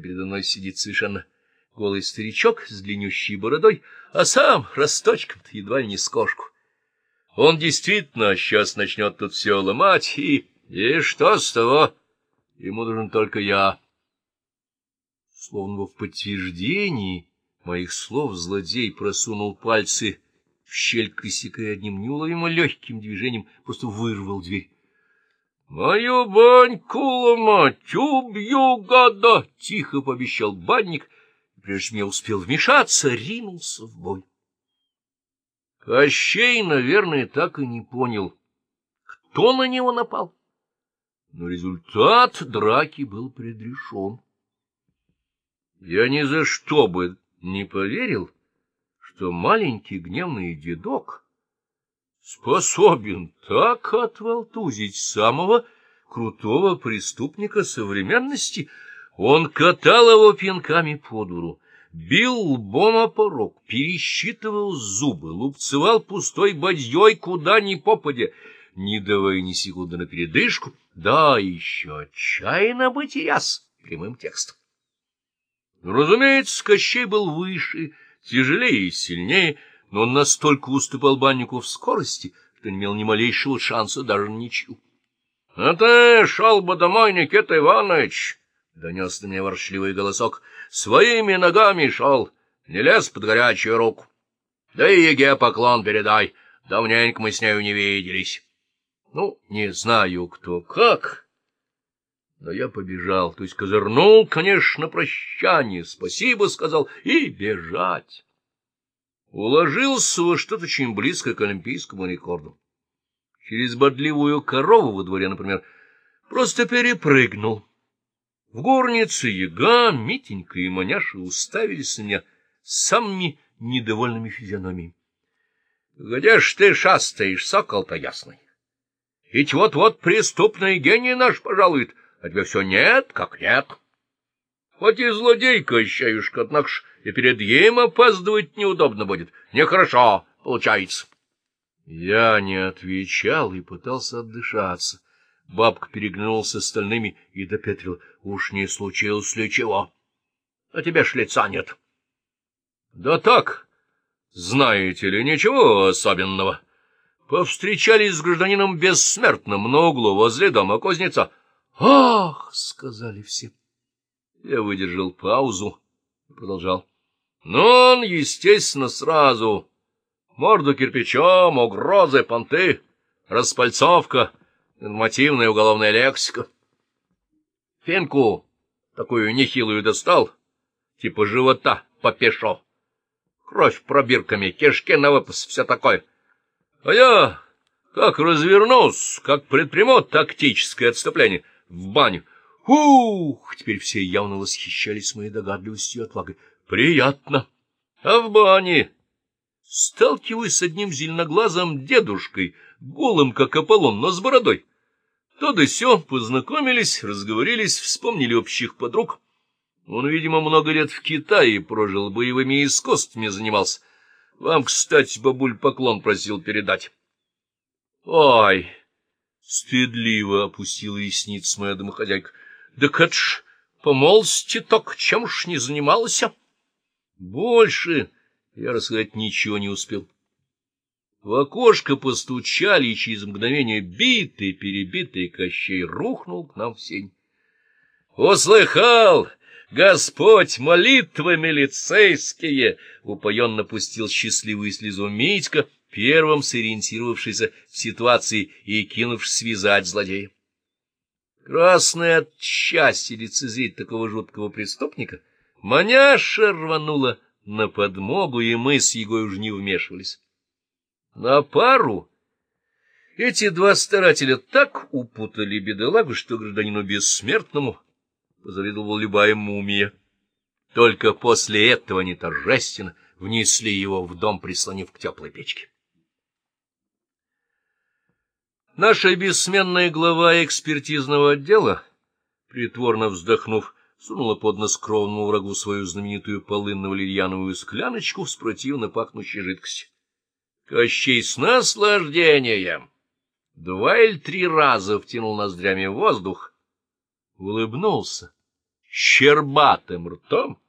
передо мной сидит совершенно голый старичок с длиннющей бородой, а сам росточком-то едва ли не с кошку. Он действительно сейчас начнет тут все ломать, и... И что с того? Ему нужен только я. Словно бы в подтверждении моих слов злодей просунул пальцы в щель косяка и одним неуловимо легким движением просто вырвал дверь. — Мою баньку ломать, убью, гада! — тихо пообещал банник, прежде чем я успел вмешаться, ринулся в бой. Кощей, наверное, так и не понял, кто на него напал. Но результат драки был предрешен. Я ни за что бы не поверил, что маленький гневный дедок способен так отвалтузить самого крутого преступника современности. Он катал его пинками по дуру, бил лбом о порог, пересчитывал зубы, лупцевал пустой бадьей куда ни попадя, не давая ни секунды на передышку, да еще отчаянно быть яс прямым текстом. Разумеется, Кощей был выше, тяжелее и сильнее, но он настолько уступал баннику в скорости, что не имел ни малейшего шанса даже на ничью. — А ты шел бы домой, Никита Иванович! — донес до меня воршливый голосок. — Своими ногами шел, не лез под горячую руку. Да и Еге поклон передай, давненько мы с нею не виделись. Ну, не знаю, кто как, но я побежал, то есть козырнул, конечно, прощание, спасибо сказал, и бежать. Уложился во что-то очень близко к олимпийскому рекорду. Через бодливую корову во дворе, например, просто перепрыгнул. В горнице яга, Митенька и Маняша уставились на меня самыми недовольными физиономиями. — Где ж ты шастаешь, сокол-то ясный? Ведь вот-вот преступный гений наш пожалует, а тебе все нет, как нет. Хоть и злодейка, ощущаешка, однако ж и перед ем опаздывать неудобно будет. Нехорошо получается. Я не отвечал и пытался отдышаться. Бабка перегнулся с остальными и допетрил. Уж не случилось ли чего? А тебе ж лица нет. Да так, знаете ли, ничего особенного. Повстречались с гражданином бессмертным на углу возле дома кузнеца. «Ах!» — сказали все. Я выдержал паузу и продолжал. Но он, естественно, сразу. Морду кирпичом, угрозы, понты, распальцовка, нормативная уголовная лексика. Фенку такую нехилую достал, типа живота попешо. Кровь пробирками, кишки на выпас, все такое. А я, как развернулся, как предприму тактическое отступление, в баню. Ух! Теперь все явно восхищались моей догадливостью и отвагой. Приятно. А в бане сталкиваюсь с одним зеленоглазым дедушкой, голым, как Аполлон, но с бородой. То да сё, познакомились, разговорились, вспомнили общих подруг. Он, видимо, много лет в Китае прожил, боевыми искусствами занимался. Вам, кстати, бабуль поклон просил передать. Ой! Стыдливо опустила ресниц моя домохозяйка. Да это ж по молодости так чем ж не занималась? Больше я рассказать ничего не успел. В окошко постучали, и через мгновение битый, перебитый Кощей рухнул к нам в сень. — Услыхал! Господь, молитвы милицейские! — упоенно пустил счастливую слезу Митька, первым сориентировавшийся в ситуации и кинувшись связать злодея. Красная от счастья лицезреть такого жуткого преступника, маняша рванула на подмогу, и мы с Егой уж не вмешивались. На пару эти два старателя так упутали бедолагу, что гражданину бессмертному позавидовала любая мумия. Только после этого они торжественно внесли его в дом, прислонив к теплой печке. Наша бессменная глава экспертизного отдела, притворно вздохнув, сунула под нос кровному врагу свою знаменитую полынно-валерьяновую скляночку с противно пахнущей жидкостью. Кощей с наслаждением два или три раза втянул ноздрями воздух, улыбнулся, щербатым ртом